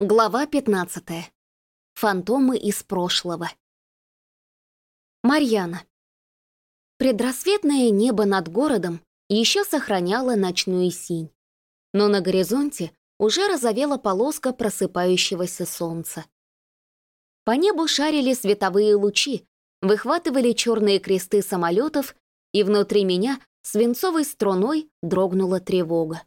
Глава 15. Фантомы из прошлого. Марьяна. Предрассветное небо над городом еще сохраняло ночную синь. Но на горизонте уже разовела полоска просыпающегося солнца. По небу шарили световые лучи, выхватывали черные кресты самолетов, и внутри меня свинцовой струной дрогнула тревога.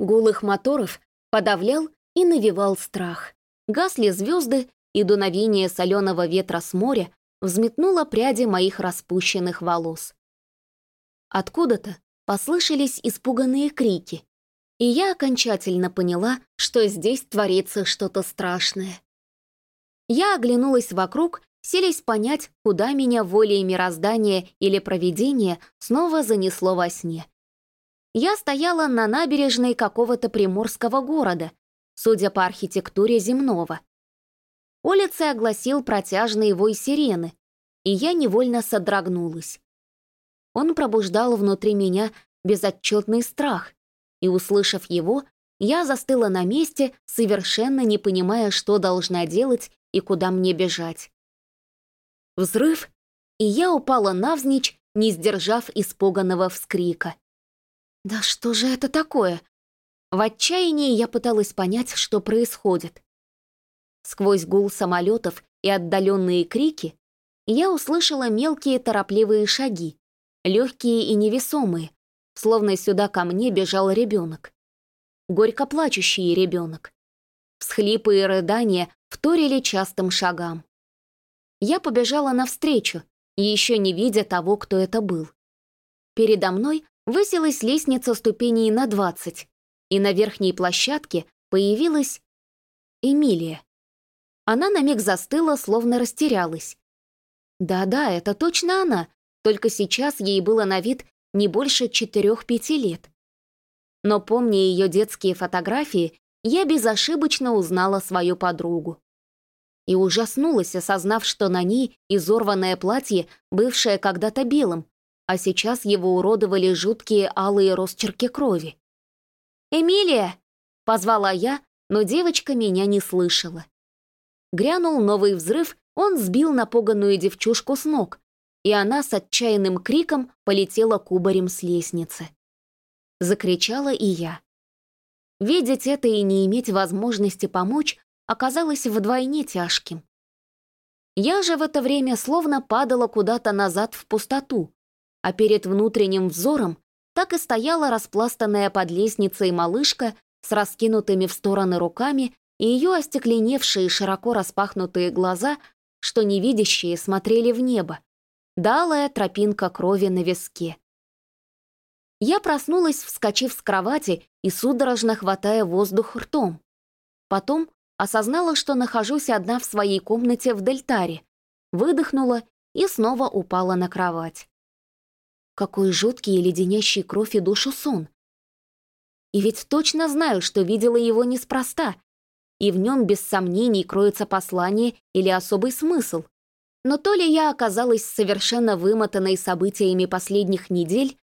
Гул их моторов подавлял и навевал страх. Гасли звезды, и дуновение соленого ветра с моря взметнуло пряди моих распущенных волос. Откуда-то послышались испуганные крики, и я окончательно поняла, что здесь творится что-то страшное. Я оглянулась вокруг, селись понять, куда меня волей мироздания или провидения снова занесло во сне. Я стояла на набережной какого-то приморского города, судя по архитектуре земного. Улицы огласил протяжный вой сирены, и я невольно содрогнулась. Он пробуждал внутри меня безотчетный страх, и, услышав его, я застыла на месте, совершенно не понимая, что должна делать и куда мне бежать. Взрыв, и я упала навзничь, не сдержав испуганного вскрика. «Да что же это такое?» В отчаянии я пыталась понять, что происходит. Сквозь гул самолетов и отдаленные крики я услышала мелкие торопливые шаги, легкие и невесомые, словно сюда ко мне бежал ребенок. Горько плачущий ребенок. Всхлипы и рыдания вторили частым шагам. Я побежала навстречу, еще не видя того, кто это был. Передо мной высилась лестница ступеней на двадцать, и на верхней площадке появилась Эмилия. Она на миг застыла, словно растерялась. Да-да, это точно она, только сейчас ей было на вид не больше четырех-пяти лет. Но помня ее детские фотографии, я безошибочно узнала свою подругу. И ужаснулась, осознав, что на ней изорванное платье, бывшее когда-то белым, а сейчас его уродовали жуткие алые росчерки крови. «Эмилия!» — позвала я, но девочка меня не слышала. Грянул новый взрыв, он сбил напуганную девчушку с ног, и она с отчаянным криком полетела кубарем с лестницы. Закричала и я. Видеть это и не иметь возможности помочь оказалось вдвойне тяжким. Я же в это время словно падала куда-то назад в пустоту, а перед внутренним взором так и стояла распластанная под лестницей малышка с раскинутыми в стороны руками и ее остекленевшие широко распахнутые глаза, что невидящие смотрели в небо. Далая тропинка крови на виске. Я проснулась, вскочив с кровати и судорожно хватая воздух ртом. Потом осознала, что нахожусь одна в своей комнате в Дельтаре, выдохнула и снова упала на кровать. Какой жуткий и леденящий кровь и душу сон. И ведь точно знаю, что видела его неспроста, и в нем без сомнений кроется послание или особый смысл. Но то ли я оказалась совершенно вымотанной событиями последних недель,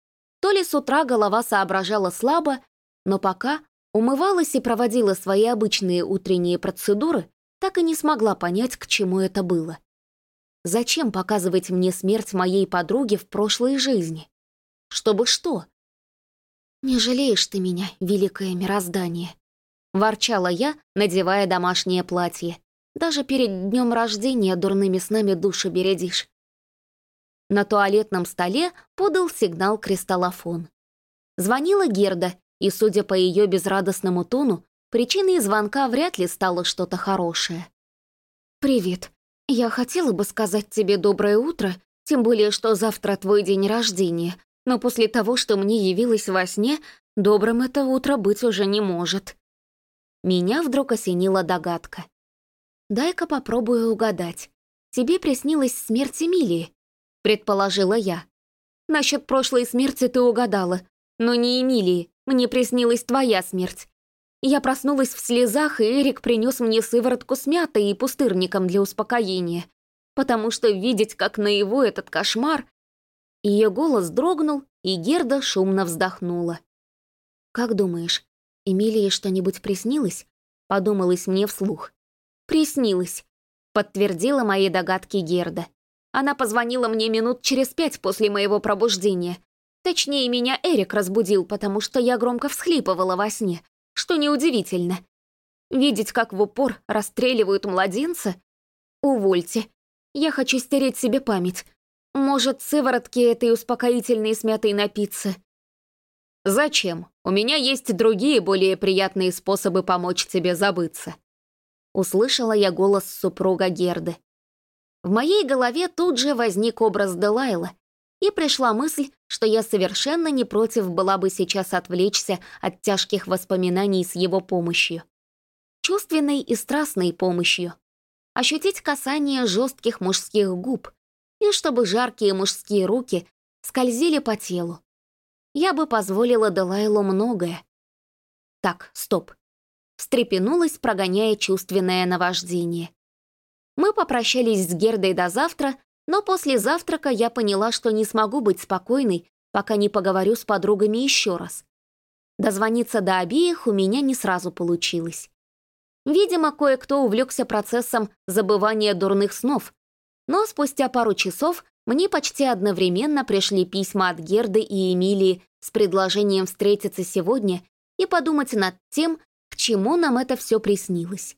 то ли с утра голова соображала слабо, но пока умывалась и проводила свои обычные утренние процедуры, так и не смогла понять, к чему это было. Зачем показывать мне смерть моей подруги в прошлой жизни? Чтобы что? «Не жалеешь ты меня, великое мироздание?» Ворчала я, надевая домашнее платье. Даже перед днем рождения дурными снами душу бередишь. На туалетном столе подал сигнал кристаллофон. Звонила Герда, и, судя по ее безрадостному тону, причиной звонка вряд ли стало что-то хорошее. «Привет», «Я хотела бы сказать тебе доброе утро, тем более, что завтра твой день рождения, но после того, что мне явилось во сне, добрым это утро быть уже не может». Меня вдруг осенила догадка. «Дай-ка попробую угадать. Тебе приснилась смерть Эмилии», — предположила я. «Насчет прошлой смерти ты угадала, но не Эмилии, мне приснилась твоя смерть. Я проснулась в слезах, и Эрик принес мне сыворотку с мятой и пустырником для успокоения, потому что видеть, как наяву этот кошмар... Ее голос дрогнул, и Герда шумно вздохнула. «Как думаешь, Эмилии что-нибудь приснилось? — подумалось мне вслух. «Приснилось», — подтвердила мои догадки Герда. Она позвонила мне минут через пять после моего пробуждения. Точнее, меня Эрик разбудил, потому что я громко всхлипывала во сне, что неудивительно. Видеть, как в упор расстреливают младенца? Увольте. Я хочу стереть себе память. Может, сыворотки этой успокоительной смятой напиться? Зачем? У меня есть другие, более приятные способы помочь тебе забыться. Услышала я голос супруга Герды. В моей голове тут же возник образ Делайла, и пришла мысль, что я совершенно не против была бы сейчас отвлечься от тяжких воспоминаний с его помощью. Чувственной и страстной помощью. Ощутить касание жестких мужских губ, и чтобы жаркие мужские руки скользили по телу. Я бы позволила Делайлу многое. Так, стоп. Встрепенулась, прогоняя чувственное наваждение. Мы попрощались с Гердой до завтра, но после завтрака я поняла, что не смогу быть спокойной, пока не поговорю с подругами еще раз. Дозвониться до обеих у меня не сразу получилось. Видимо, кое-кто увлекся процессом забывания дурных снов, но спустя пару часов мне почти одновременно пришли письма от Герды и Эмилии с предложением встретиться сегодня и подумать над тем, к чему нам это все приснилось.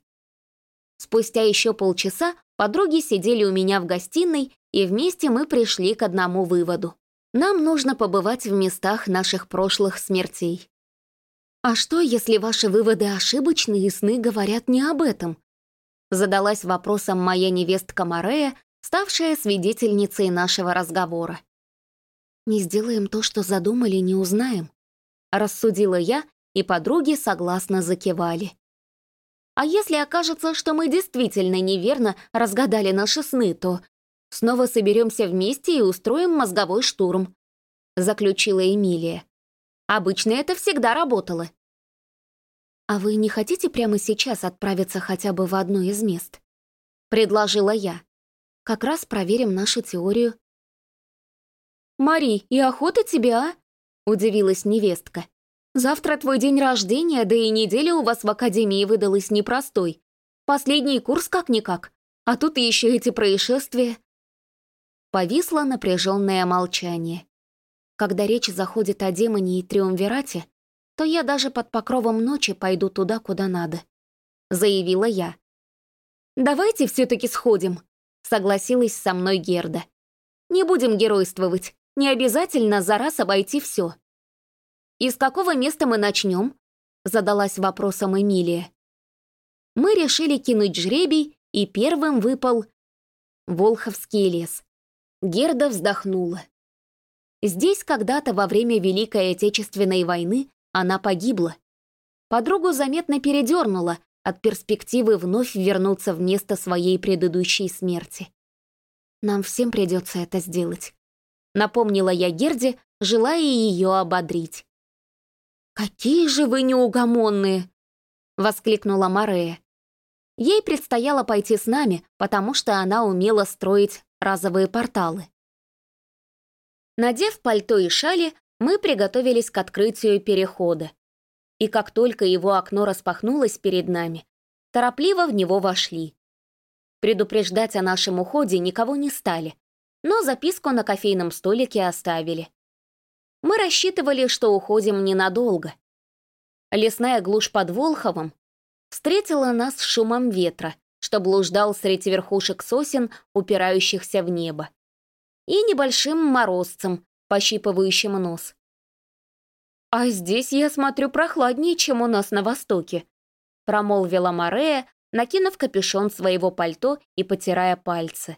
Спустя еще полчаса подруги сидели у меня в гостиной, и вместе мы пришли к одному выводу. Нам нужно побывать в местах наших прошлых смертей. «А что, если ваши выводы ошибочны и сны говорят не об этом?» Задалась вопросом моя невестка Морея, ставшая свидетельницей нашего разговора. «Не сделаем то, что задумали, не узнаем», — рассудила я, и подруги согласно закивали. А если окажется, что мы действительно неверно разгадали наши сны, то снова соберемся вместе и устроим мозговой штурм», — заключила Эмилия. «Обычно это всегда работало». «А вы не хотите прямо сейчас отправиться хотя бы в одно из мест?» — предложила я. «Как раз проверим нашу теорию». «Мари, и охота тебе, а?» — удивилась невестка. Завтра твой день рождения, да и неделя у вас в академии выдалась непростой. Последний курс как-никак. А тут еще эти происшествия. Повисло напряженное молчание. Когда речь заходит о демоне и триумвирате, то я даже под покровом ночи пойду туда, куда надо. Заявила я. «Давайте все-таки сходим», — согласилась со мной Герда. «Не будем геройствовать. Не обязательно за раз обойти все. «И с какого места мы начнем?» — задалась вопросом Эмилия. Мы решили кинуть жребий, и первым выпал Волховский лес. Герда вздохнула. Здесь когда-то во время Великой Отечественной войны она погибла. Подругу заметно передернула от перспективы вновь вернуться в место своей предыдущей смерти. «Нам всем придется это сделать», — напомнила я Герде, желая ее ободрить. «Какие же вы неугомонные!» — воскликнула Марея. Ей предстояло пойти с нами, потому что она умела строить разовые порталы. Надев пальто и шали, мы приготовились к открытию перехода. И как только его окно распахнулось перед нами, торопливо в него вошли. Предупреждать о нашем уходе никого не стали, но записку на кофейном столике оставили. Мы рассчитывали, что уходим ненадолго. Лесная глушь под Волховом встретила нас шумом ветра, что блуждал среди верхушек сосен, упирающихся в небо, и небольшим морозцем, пощипывающим нос. «А здесь, я смотрю, прохладнее, чем у нас на востоке», промолвила Морея, накинув капюшон своего пальто и потирая пальцы.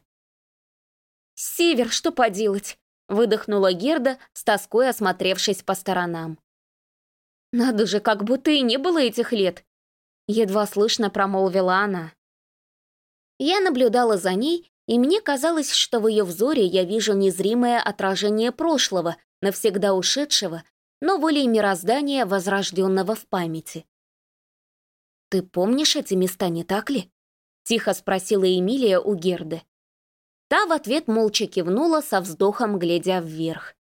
«Север, что поделать? выдохнула Герда, с тоской осмотревшись по сторонам. «Надо же, как будто и не было этих лет!» Едва слышно промолвила она. Я наблюдала за ней, и мне казалось, что в ее взоре я вижу незримое отражение прошлого, навсегда ушедшего, но волей мироздания, возрожденного в памяти. «Ты помнишь эти места, не так ли?» — тихо спросила Эмилия у Герды. Та в ответ молча кивнула со вздохом, глядя вверх.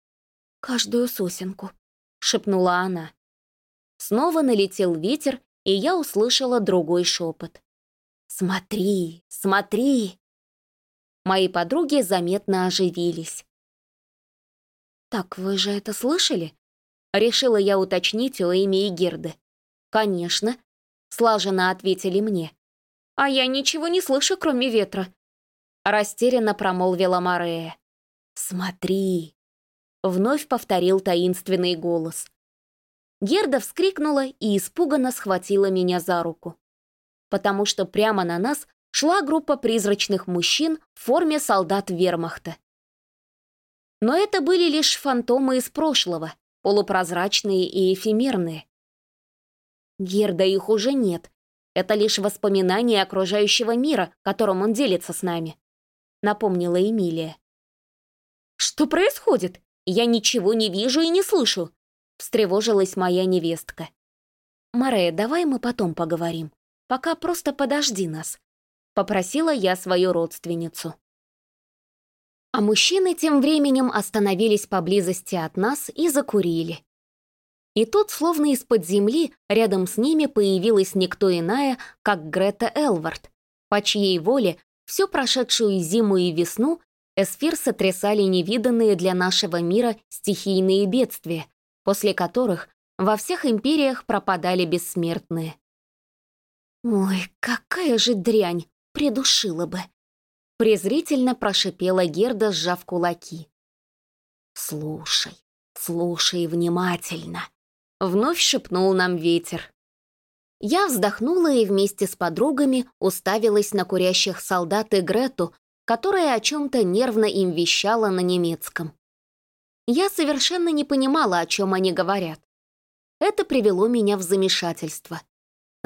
«Каждую сосенку», — шепнула она. Снова налетел ветер, и я услышала другой шепот. «Смотри, смотри!» Мои подруги заметно оживились. «Так вы же это слышали?» Решила я уточнить у Эми и Герды. «Конечно», — слаженно ответили мне. «А я ничего не слышу, кроме ветра», — растерянно промолвила Марея. «Смотри!» — вновь повторил таинственный голос. Герда вскрикнула и испуганно схватила меня за руку. Потому что прямо на нас шла группа призрачных мужчин в форме солдат вермахта. Но это были лишь фантомы из прошлого, полупрозрачные и эфемерные. Герда их уже нет. Это лишь воспоминания окружающего мира, которым он делится с нами, напомнила Эмилия. Что происходит? Я ничего не вижу и не слышу, встревожилась моя невестка. Марея, давай мы потом поговорим. Пока просто подожди нас, попросила я свою родственницу. А мужчины тем временем остановились поблизости от нас и закурили. И тут, словно из-под земли, рядом с ними появилась никто иная, как Грета Элвард, по чьей воле всю прошедшую зиму и весну Эсфир сотрясали невиданные для нашего мира стихийные бедствия, после которых во всех империях пропадали бессмертные. «Ой, какая же дрянь, придушила бы!» презрительно прошипела Герда, сжав кулаки. «Слушай, слушай внимательно», — вновь шепнул нам ветер. Я вздохнула и вместе с подругами уставилась на курящих солдат и Грету, которая о чем-то нервно им вещала на немецком. Я совершенно не понимала, о чем они говорят. Это привело меня в замешательство.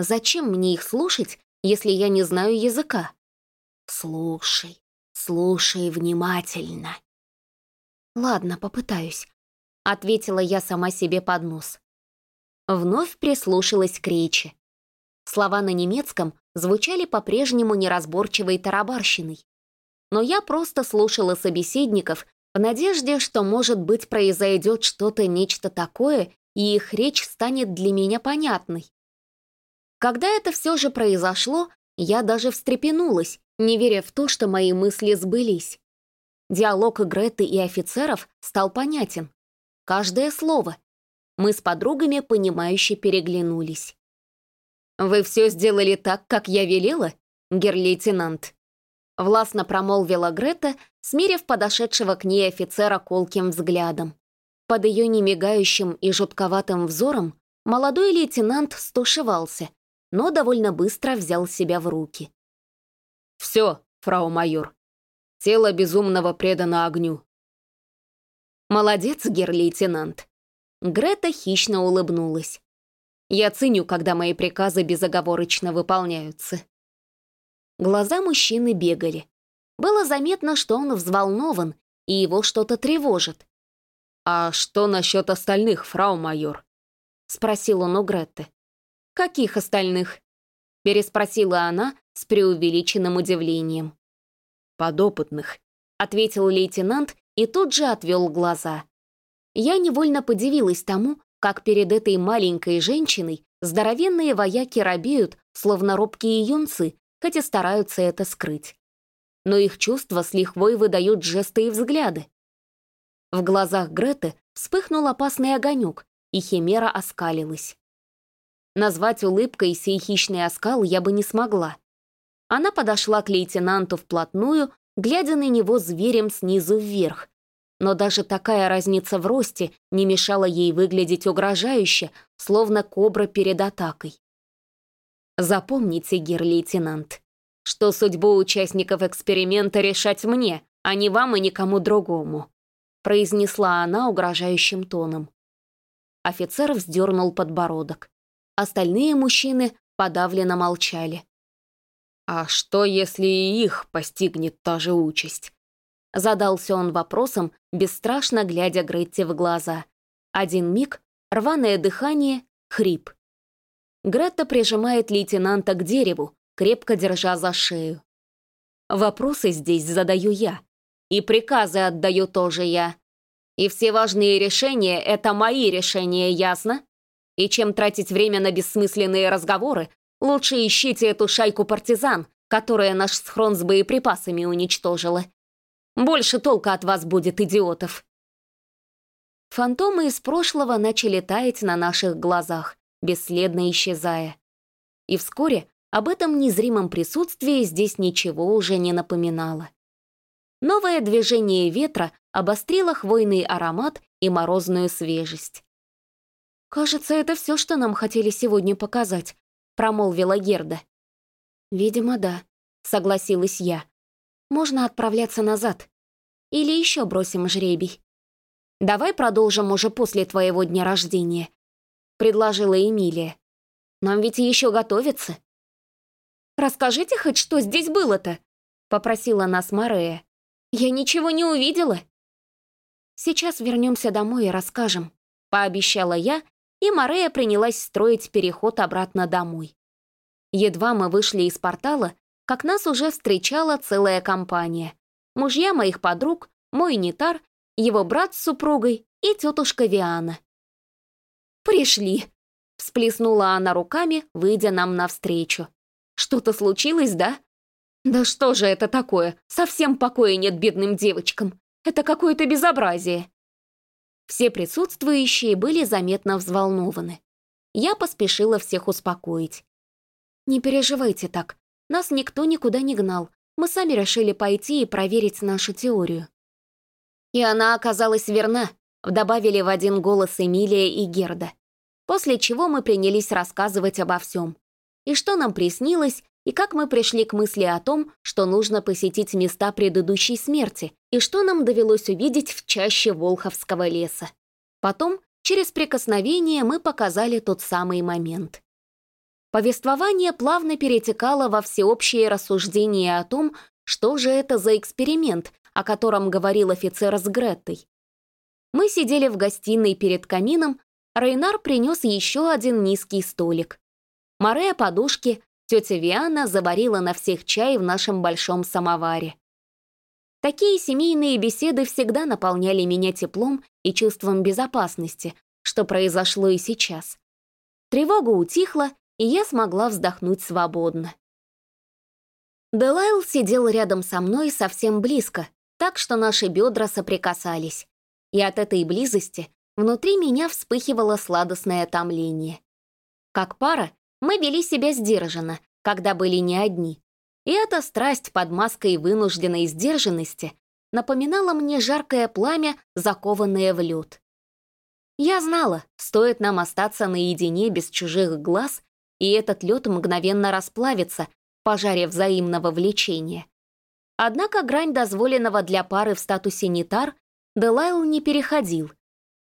Зачем мне их слушать, если я не знаю языка? Слушай, слушай внимательно. Ладно, попытаюсь, ответила я сама себе под нос. Вновь прислушалась к речи. Слова на немецком звучали по-прежнему неразборчивой тарабарщиной. Но я просто слушала собеседников в надежде, что, может быть, произойдет что-то, нечто такое, и их речь станет для меня понятной. Когда это все же произошло, я даже встрепенулась не веря в то, что мои мысли сбылись. Диалог Греты и офицеров стал понятен. Каждое слово. Мы с подругами, понимающе переглянулись. «Вы все сделали так, как я велела, гер-лейтенант?» Властно промолвила Грета, смирив подошедшего к ней офицера колким взглядом. Под ее немигающим и жутковатым взором молодой лейтенант стушевался, но довольно быстро взял себя в руки. «Все, фрау майор. Тело безумного предано огню». «Молодец, гер-лейтенант». Грета хищно улыбнулась. «Я ценю, когда мои приказы безоговорочно выполняются». Глаза мужчины бегали. Было заметно, что он взволнован, и его что-то тревожит. «А что насчет остальных, фрау майор?» — спросил он у Гретты. «Каких остальных?» — переспросила она, с преувеличенным удивлением. «Подопытных», — ответил лейтенант и тут же отвел глаза. Я невольно подивилась тому, как перед этой маленькой женщиной здоровенные вояки робеют, словно робкие юнцы, хотя стараются это скрыть. Но их чувства с лихвой выдают жесты и взгляды. В глазах Греты вспыхнул опасный огонек, и Химера оскалилась. Назвать улыбкой сей хищный оскал я бы не смогла. Она подошла к лейтенанту вплотную, глядя на него зверем снизу вверх. Но даже такая разница в росте не мешала ей выглядеть угрожающе, словно кобра перед атакой. Запомните, гер-лейтенант, что судьбу участников эксперимента решать мне, а не вам и никому другому», произнесла она угрожающим тоном. Офицер вздернул подбородок. Остальные мужчины подавленно молчали. «А что, если и их постигнет та же участь?» Задался он вопросом, бесстрашно глядя Гретте в глаза. Один миг, рваное дыхание, хрип. Гретта прижимает лейтенанта к дереву, крепко держа за шею. Вопросы здесь задаю я. И приказы отдаю тоже я. И все важные решения — это мои решения, ясно? И чем тратить время на бессмысленные разговоры, лучше ищите эту шайку партизан, которая наш схрон с боеприпасами уничтожила. Больше толка от вас будет, идиотов. Фантомы из прошлого начали таять на наших глазах, бесследно исчезая. И вскоре об этом незримом присутствии здесь ничего уже не напоминало. Новое движение ветра обострило хвойный аромат и морозную свежесть. «Кажется, это все, что нам хотели сегодня показать», — промолвила Герда. «Видимо, да», — согласилась я. «Можно отправляться назад. Или еще бросим жребий». «Давай продолжим уже после твоего дня рождения», — предложила Эмилия. «Нам ведь еще готовиться». «Расскажите хоть, что здесь было-то?» — попросила нас Марея. «Я ничего не увидела». «Сейчас вернемся домой и расскажем», — пообещала я, и Марея принялась строить переход обратно домой. Едва мы вышли из портала, как нас уже встречала целая компания. Мужья моих подруг, мой Нитар его брат с супругой и тетушка Виана. «Пришли!» — всплеснула она руками, выйдя нам навстречу. «Что-то случилось, да?» «Да что же это такое? Совсем покоя нет бедным девочкам. Это какое-то безобразие!» Все присутствующие были заметно взволнованы. Я поспешила всех успокоить. «Не переживайте так. Нас никто никуда не гнал. Мы сами решили пойти и проверить нашу теорию. И она оказалась верна, добавили в один голос Эмилия и Герда. После чего мы принялись рассказывать обо всем. И что нам приснилось, и как мы пришли к мысли о том, что нужно посетить места предыдущей смерти, и что нам довелось увидеть в чаще Волховского леса. Потом, через прикосновение, мы показали тот самый момент. Повествование плавно перетекало во всеобщее рассуждение о том, что же это за эксперимент, о котором говорил офицер с Греттой. Мы сидели в гостиной перед камином, Рейнар принес еще один низкий столик. Морея подушки, тетя Виана заварила на всех чай в нашем большом самоваре. Такие семейные беседы всегда наполняли меня теплом и чувством безопасности, что произошло и сейчас. Тревога утихла, и я смогла вздохнуть свободно. Делайл сидел рядом со мной совсем близко, так что наши бедра соприкасались. И от этой близости внутри меня вспыхивало сладостное томление. Как пара мы вели себя сдержанно, когда были не одни. И эта страсть под маской вынужденной сдержанности напоминала мне жаркое пламя, закованное в лед. Я знала, стоит нам остаться наедине без чужих глаз, и этот лед мгновенно расплавится, пожаре взаимного влечения. Однако грань дозволенного для пары в статусе нитар Делайл не переходил,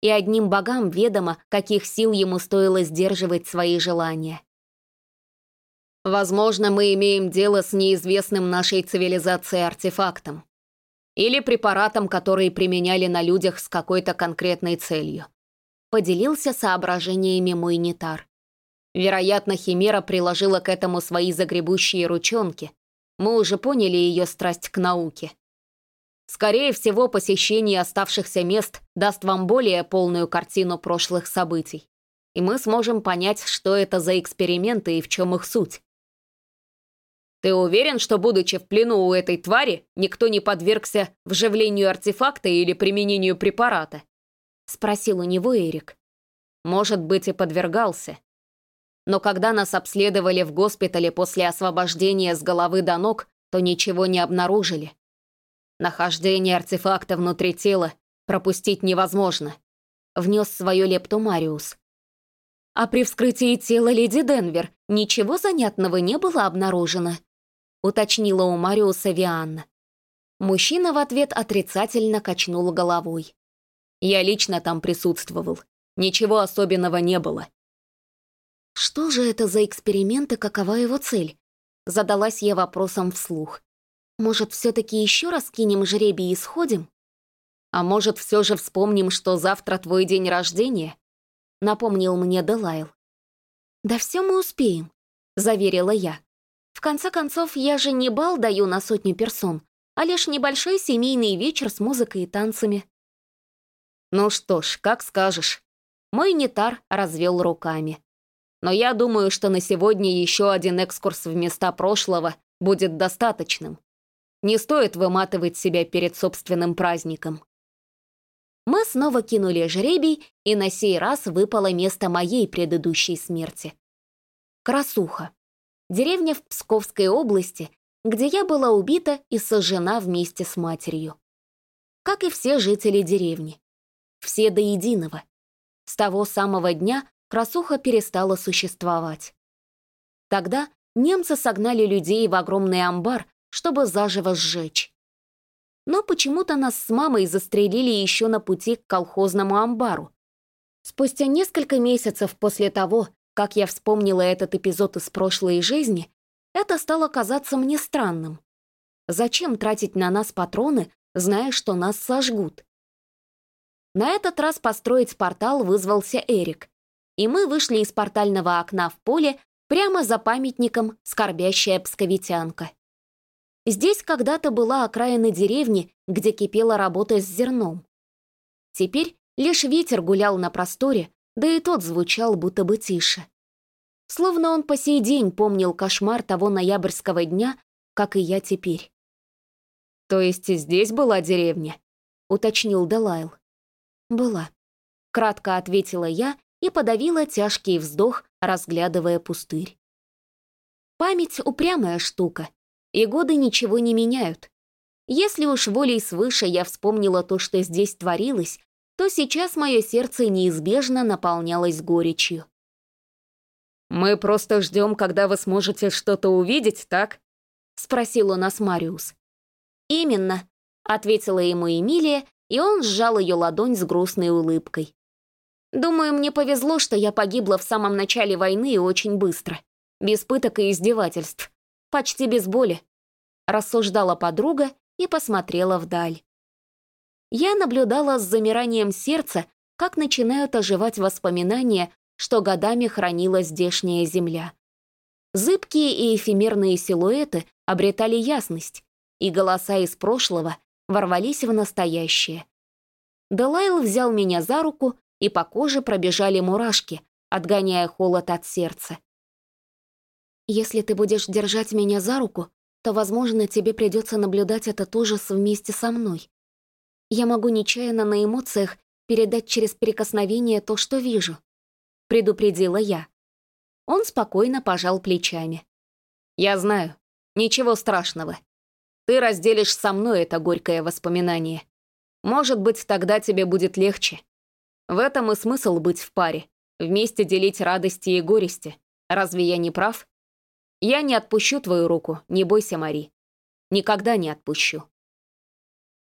и одним богам ведомо, каких сил ему стоило сдерживать свои желания. Возможно, мы имеем дело с неизвестным нашей цивилизации артефактом. Или препаратом, который применяли на людях с какой-то конкретной целью. Поделился соображениями мой нитар. Вероятно, Химера приложила к этому свои загребущие ручонки, мы уже поняли ее страсть к науке. Скорее всего, посещение оставшихся мест даст вам более полную картину прошлых событий, и мы сможем понять, что это за эксперименты и в чем их суть. Ты уверен, что, будучи в плену у этой твари, никто не подвергся вживлению артефакта или применению препарата? Спросил у него Эрик. Может быть, и подвергался но когда нас обследовали в госпитале после освобождения с головы до ног, то ничего не обнаружили. Нахождение артефакта внутри тела пропустить невозможно. Внес свою лепту Мариус. А при вскрытии тела леди Денвер ничего занятного не было обнаружено, уточнила у Мариуса Вианна. Мужчина в ответ отрицательно качнул головой. Я лично там присутствовал. Ничего особенного не было. Что же это за эксперимент и какова его цель? Задалась я вопросом вслух. Может, все-таки еще раз кинем жребий и сходим? А может, все же вспомним, что завтра твой день рождения? Напомнил мне Делайл. Да все мы успеем, заверила я. В конце концов, я же не бал даю на сотню персон, а лишь небольшой семейный вечер с музыкой и танцами. Ну что ж, как скажешь. Мой нетар развел руками. Но я думаю, что на сегодня еще один экскурс в места прошлого будет достаточным. Не стоит выматывать себя перед собственным праздником. Мы снова кинули жребий, и на сей раз выпало место моей предыдущей смерти. Красуха. Деревня в Псковской области, где я была убита и сожжена вместе с матерью. Как и все жители деревни. Все до единого. С того самого дня красуха перестала существовать. Тогда немцы согнали людей в огромный амбар, чтобы заживо сжечь. Но почему-то нас с мамой застрелили еще на пути к колхозному амбару. Спустя несколько месяцев после того, как я вспомнила этот эпизод из прошлой жизни, это стало казаться мне странным. Зачем тратить на нас патроны, зная, что нас сожгут? На этот раз построить портал вызвался Эрик, и мы вышли из портального окна в поле прямо за памятником «Скорбящая псковитянка». Здесь когда-то была окраина деревни, где кипела работа с зерном. Теперь лишь ветер гулял на просторе, да и тот звучал будто бы тише. Словно он по сей день помнил кошмар того ноябрьского дня, как и я теперь. «То есть и здесь была деревня?» — уточнил Далайл. «Была», — кратко ответила я и подавила тяжкий вздох, разглядывая пустырь. Память — упрямая штука, и годы ничего не меняют. Если уж волей свыше я вспомнила то, что здесь творилось, то сейчас мое сердце неизбежно наполнялось горечью. «Мы просто ждем, когда вы сможете что-то увидеть, так?» — спросил у нас Мариус. «Именно», — ответила ему Эмилия, и он сжал ее ладонь с грустной улыбкой. «Думаю, мне повезло, что я погибла в самом начале войны и очень быстро, без пыток и издевательств почти без боли», — рассуждала подруга и посмотрела вдаль. Я наблюдала с замиранием сердца, как начинают оживать воспоминания, что годами хранила здешняя земля. Зыбкие и эфемерные силуэты обретали ясность, и голоса из прошлого ворвались в настоящее. Делайл взял меня за руку, и по коже пробежали мурашки, отгоняя холод от сердца. Если ты будешь держать меня за руку, то, возможно, тебе придется наблюдать этот ужас вместе со мной. Я могу нечаянно на эмоциях передать через прикосновение то, что вижу», — предупредила я. Он спокойно пожал плечами. «Я знаю. Ничего страшного. Ты разделишь со мной это горькое воспоминание. Может быть, тогда тебе будет легче. В этом и смысл быть в паре. Вместе делить радости и горести. Разве я не прав?» Я не отпущу твою руку, не бойся, Мари. Никогда не отпущу.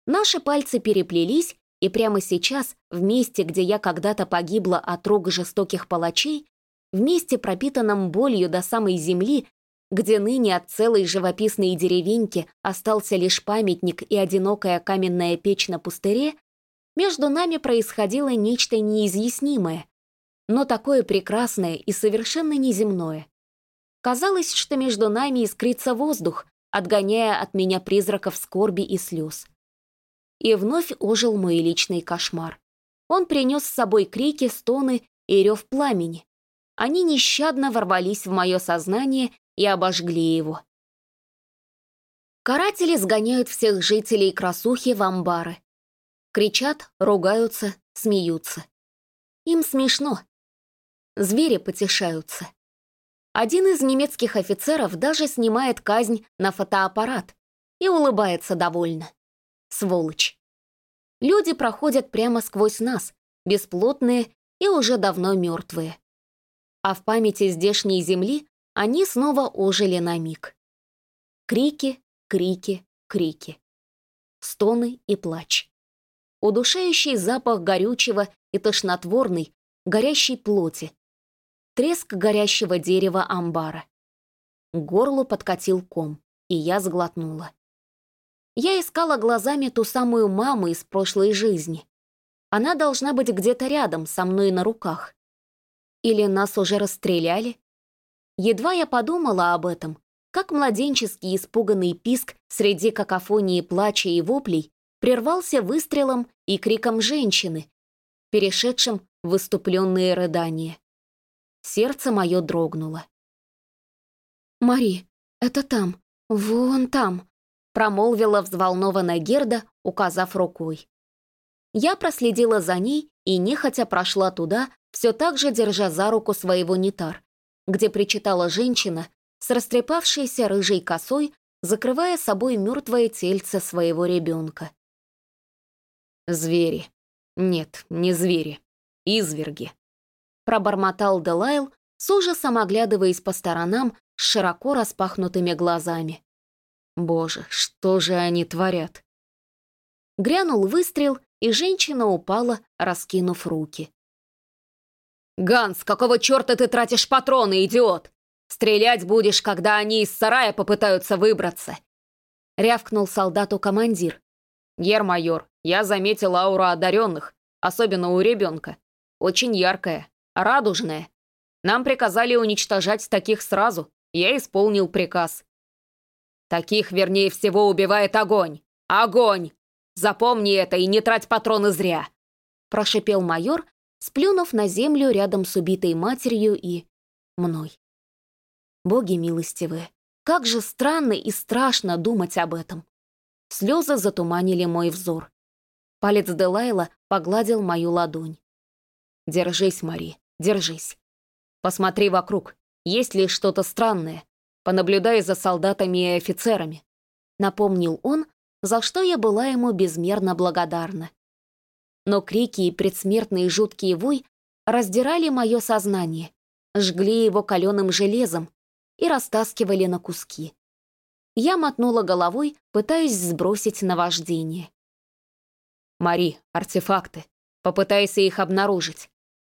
Наши пальцы переплелись, и прямо сейчас, в месте, где я когда-то погибла от рук жестоких палачей, в месте, пропитанном болью до самой земли, где ныне от целой живописной деревеньки остался лишь памятник и одинокая каменная печь на пустыре, между нами происходило нечто неизъяснимое, но такое прекрасное и совершенно неземное. Казалось, что между нами искрится воздух, отгоняя от меня призраков скорби и слез. И вновь ожил мой личный кошмар. Он принес с собой крики, стоны и рев пламени. Они нещадно ворвались в мое сознание и обожгли его. Каратели сгоняют всех жителей красухи в амбары. Кричат, ругаются, смеются. Им смешно. Звери потешаются. Один из немецких офицеров даже снимает казнь на фотоаппарат и улыбается довольно. Сволочь. Люди проходят прямо сквозь нас, бесплотные и уже давно мертвые. А в памяти здешней земли они снова ожили на миг. Крики, крики, крики. Стоны и плач. Удушающий запах горючего и тошнотворный, горящей плоти, треск горящего дерева амбара. К горлу подкатил ком, и я сглотнула. Я искала глазами ту самую маму из прошлой жизни. Она должна быть где-то рядом, со мной на руках. Или нас уже расстреляли? Едва я подумала об этом, как младенческий испуганный писк среди какофонии плача и воплей прервался выстрелом и криком женщины, перешедшим в выступленные рыдания. Сердце мое дрогнуло. «Мари, это там, вон там», промолвила взволнованная Герда, указав рукой. Я проследила за ней и нехотя прошла туда, все так же держа за руку своего нитар, где причитала женщина с растрепавшейся рыжей косой, закрывая собой мертвое тельце своего ребенка. «Звери. Нет, не звери. Изверги», — пробормотал Делайл, с ужасом оглядываясь по сторонам с широко распахнутыми глазами. «Боже, что же они творят?» Грянул выстрел, и женщина упала, раскинув руки. «Ганс, какого черта ты тратишь патроны, идиот? Стрелять будешь, когда они из сарая попытаются выбраться!» Рявкнул солдату командир. «Ер-майор, я заметил ауру одаренных, особенно у ребенка. Очень яркая, радужная. Нам приказали уничтожать таких сразу, я исполнил приказ. Таких, вернее всего, убивает огонь. Огонь! Запомни это и не трать патроны зря!» Прошипел майор, сплюнув на землю рядом с убитой матерью и... мной. Боги милостивые, как же странно и страшно думать об этом. Слезы затуманили мой взор. Палец Делайла погладил мою ладонь. «Держись, Мари, держись. Посмотри вокруг, есть ли что-то странное. Понаблюдай за солдатами и офицерами», — напомнил он, за что я была ему безмерно благодарна. Но крики и предсмертный жуткий вой раздирали мое сознание, жгли его каленым железом и растаскивали на куски. Я мотнула головой, пытаясь сбросить наваждение. «Мари, артефакты. Попытайся их обнаружить.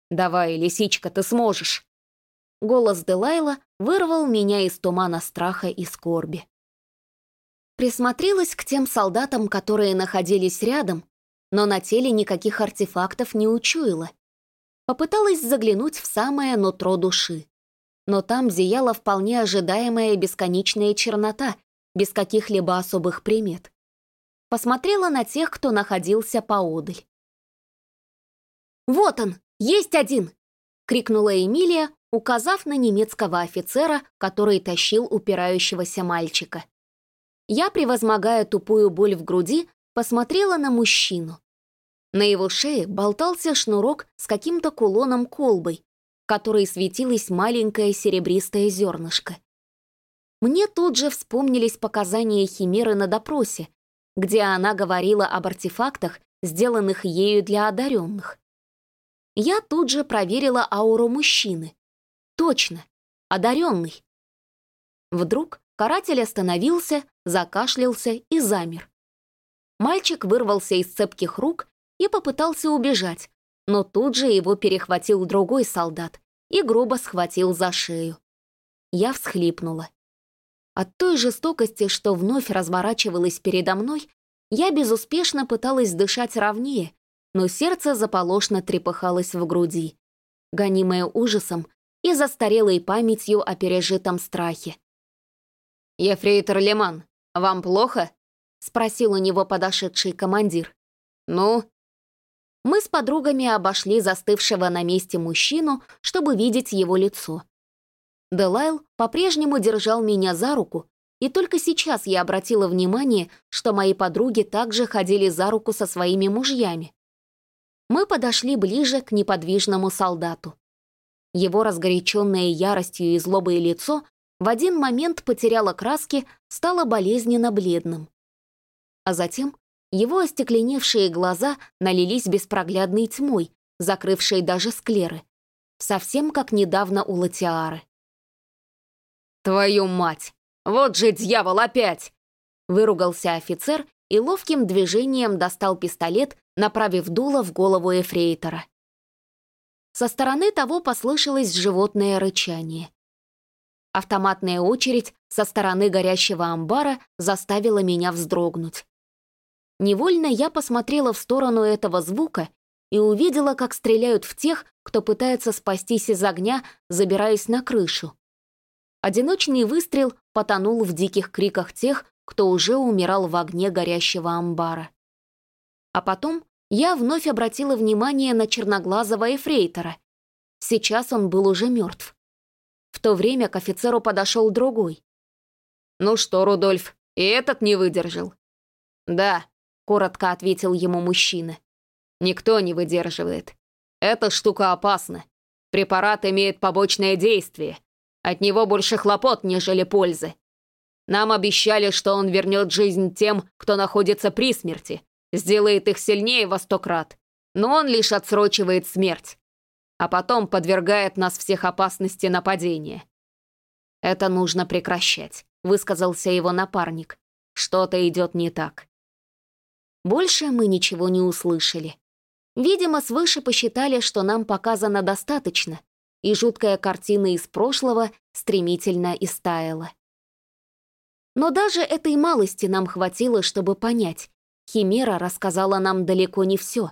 Давай, лисичка, ты сможешь!» Голос Делайла вырвал меня из тумана страха и скорби. Присмотрелась к тем солдатам, которые находились рядом, но на теле никаких артефактов не учуяла. Попыталась заглянуть в самое нутро души. Но там зияла вполне ожидаемая бесконечная чернота, без каких-либо особых примет. Посмотрела на тех, кто находился поодаль. «Вот он! Есть один!» — крикнула Эмилия, указав на немецкого офицера, который тащил упирающегося мальчика. Я, превозмогая тупую боль в груди, посмотрела на мужчину. На его шее болтался шнурок с каким-то кулоном-колбой, в которой светилось маленькое серебристое зернышко. Мне тут же вспомнились показания Химеры на допросе, где она говорила об артефактах, сделанных ею для одаренных. Я тут же проверила ауру мужчины. Точно, одаренный. Вдруг каратель остановился, закашлялся и замер. Мальчик вырвался из цепких рук и попытался убежать, но тут же его перехватил другой солдат и грубо схватил за шею. Я всхлипнула. От той жестокости, что вновь разворачивалась передо мной, я безуспешно пыталась дышать ровнее, но сердце заполошно трепыхалось в груди, гонимое ужасом и застарелой памятью о пережитом страхе. «Ефрейтор Леман, вам плохо?» — спросил у него подошедший командир. «Ну, мы с подругами обошли застывшего на месте мужчину, чтобы видеть его лицо. Делайл по-прежнему держал меня за руку, и только сейчас я обратила внимание, что мои подруги также ходили за руку со своими мужьями. Мы подошли ближе к неподвижному солдату. Его разгоряченное яростью и злобое лицо в один момент потеряло краски, стало болезненно бледным. А затем его остекленевшие глаза налились беспроглядной тьмой, закрывшей даже склеры, совсем как недавно у Латиары. «Твою мать! Вот же дьявол опять!» Выругался офицер и ловким движением достал пистолет, направив дуло в голову эфрейтора. Со стороны того послышалось животное рычание. Автоматная очередь со стороны горящего амбара заставила меня вздрогнуть. Невольно я посмотрела в сторону этого звука и увидела, как стреляют в тех, кто пытается спастись из огня, забираясь на крышу. Одиночный выстрел потонул в диких криках тех, кто уже умирал в огне горящего амбара. А потом я вновь обратила внимание на черноглазого эфрейтора. Сейчас он был уже мертв. В то время к офицеру подошел другой. «Ну что, Рудольф, и этот не выдержал?» «Да», — коротко ответил ему мужчина. «Никто не выдерживает. Эта штука опасна. Препарат имеет побочное действие. От него больше хлопот, нежели пользы. Нам обещали, что он вернет жизнь тем, кто находится при смерти, сделает их сильнее во сто крат. Но он лишь отсрочивает смерть, а потом подвергает нас всех опасности нападения. «Это нужно прекращать», — высказался его напарник. «Что-то идет не так». Больше мы ничего не услышали. Видимо, свыше посчитали, что нам показано достаточно, и жуткая картина из прошлого стремительно истаяла. Но даже этой малости нам хватило, чтобы понять. Химера рассказала нам далеко не все.